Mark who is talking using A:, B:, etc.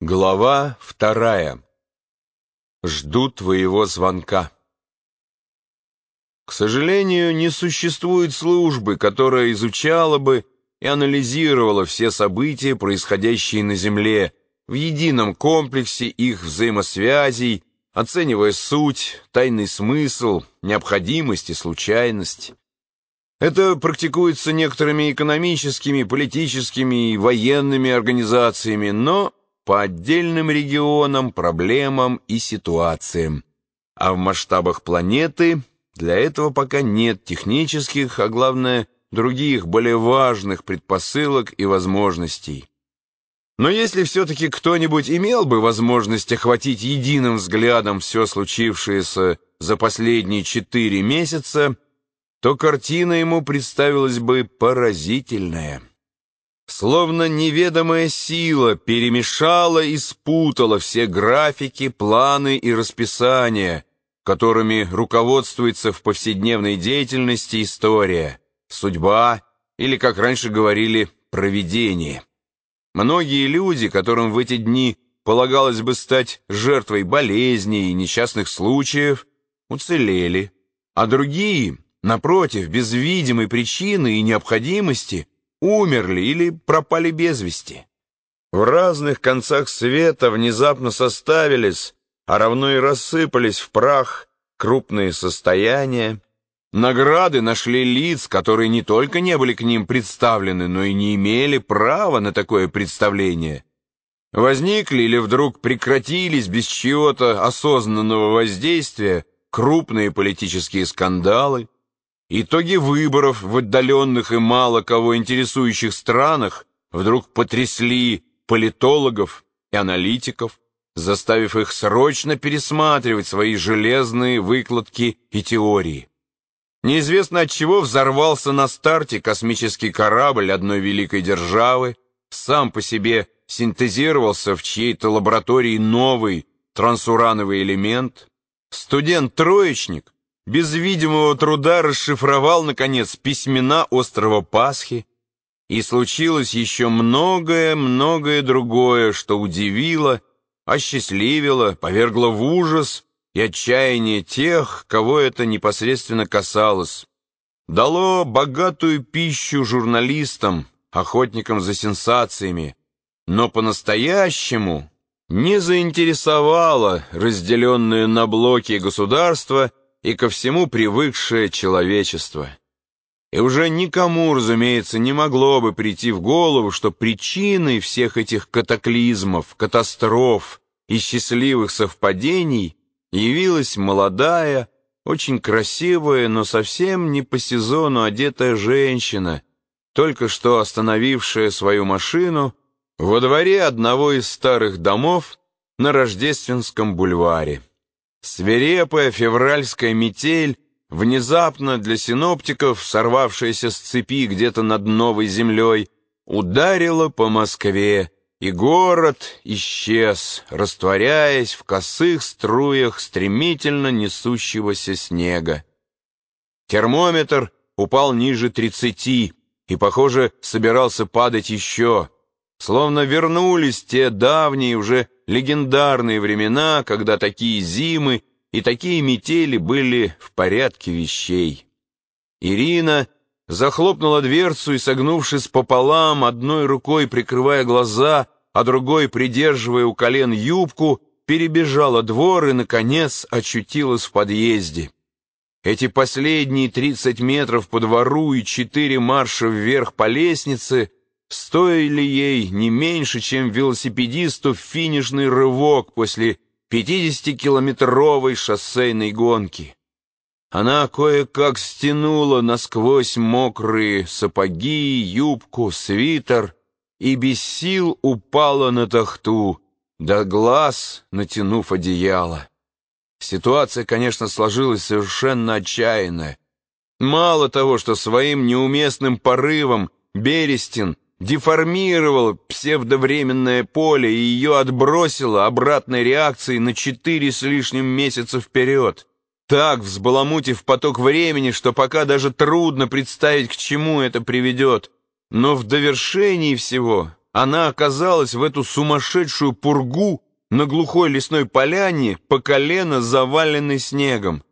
A: Глава вторая. Жду твоего звонка. К сожалению, не существует службы, которая изучала бы и анализировала все события, происходящие на Земле, в едином комплексе их взаимосвязей, оценивая суть, тайный смысл, необходимость и случайность. Это практикуется некоторыми экономическими, политическими и военными организациями, но по отдельным регионам, проблемам и ситуациям. А в масштабах планеты для этого пока нет технических, а главное, других, более важных предпосылок и возможностей. Но если все-таки кто-нибудь имел бы возможность охватить единым взглядом все случившееся за последние четыре месяца, то картина ему представилась бы поразительная. Словно неведомая сила перемешала и спутала все графики, планы и расписания, которыми руководствуется в повседневной деятельности история, судьба или, как раньше говорили, провидение. Многие люди, которым в эти дни полагалось бы стать жертвой болезней и несчастных случаев, уцелели, а другие, напротив, без видимой причины и необходимости – умерли или пропали без вести. В разных концах света внезапно составились, а равно и рассыпались в прах крупные состояния. Награды нашли лиц, которые не только не были к ним представлены, но и не имели права на такое представление. Возникли или вдруг прекратились без чьего-то осознанного воздействия крупные политические скандалы, Итоги выборов в отдаленных и мало кого интересующих странах вдруг потрясли политологов и аналитиков, заставив их срочно пересматривать свои железные выкладки и теории. Неизвестно от чего взорвался на старте космический корабль одной великой державы, сам по себе синтезировался в чьей-то лаборатории новый трансурановый элемент. Студент-троечник без видимого труда расшифровал, наконец, письмена острова Пасхи, и случилось еще многое-многое другое, что удивило, осчастливило, повергло в ужас и отчаяние тех, кого это непосредственно касалось. Дало богатую пищу журналистам, охотникам за сенсациями, но по-настоящему не заинтересовало разделенное на блоки государство и ко всему привыкшее человечество. И уже никому, разумеется, не могло бы прийти в голову, что причиной всех этих катаклизмов, катастроф и счастливых совпадений явилась молодая, очень красивая, но совсем не по сезону одетая женщина, только что остановившая свою машину во дворе одного из старых домов на Рождественском бульваре. Свирепая февральская метель, внезапно для синоптиков, сорвавшаяся с цепи где-то над новой землей, ударила по Москве, и город исчез, растворяясь в косых струях стремительно несущегося снега. Термометр упал ниже тридцати и, похоже, собирался падать еще. Словно вернулись те давние, уже легендарные времена, когда такие зимы и такие метели были в порядке вещей. Ирина захлопнула дверцу и, согнувшись пополам, одной рукой прикрывая глаза, а другой, придерживая у колен юбку, перебежала двор и, наконец, очутилась в подъезде. Эти последние тридцать метров по двору и четыре марша вверх по лестнице — стоили ей не меньше, чем велосипедисту финишный рывок после 50-километровой шоссейной гонки. Она кое-как стянула насквозь мокрые сапоги, юбку, свитер и без сил упала на тахту, до глаз натянув одеяло. Ситуация, конечно, сложилась совершенно отчаянная. Мало того, что своим неуместным порывом Берестин деформировало псевдовременное поле и ее отбросило обратной реакцией на четыре с лишним месяца вперед. Так, взбаламутив поток времени, что пока даже трудно представить, к чему это приведет. Но в довершении всего она оказалась в эту сумасшедшую пургу на глухой лесной поляне по колено заваленной снегом.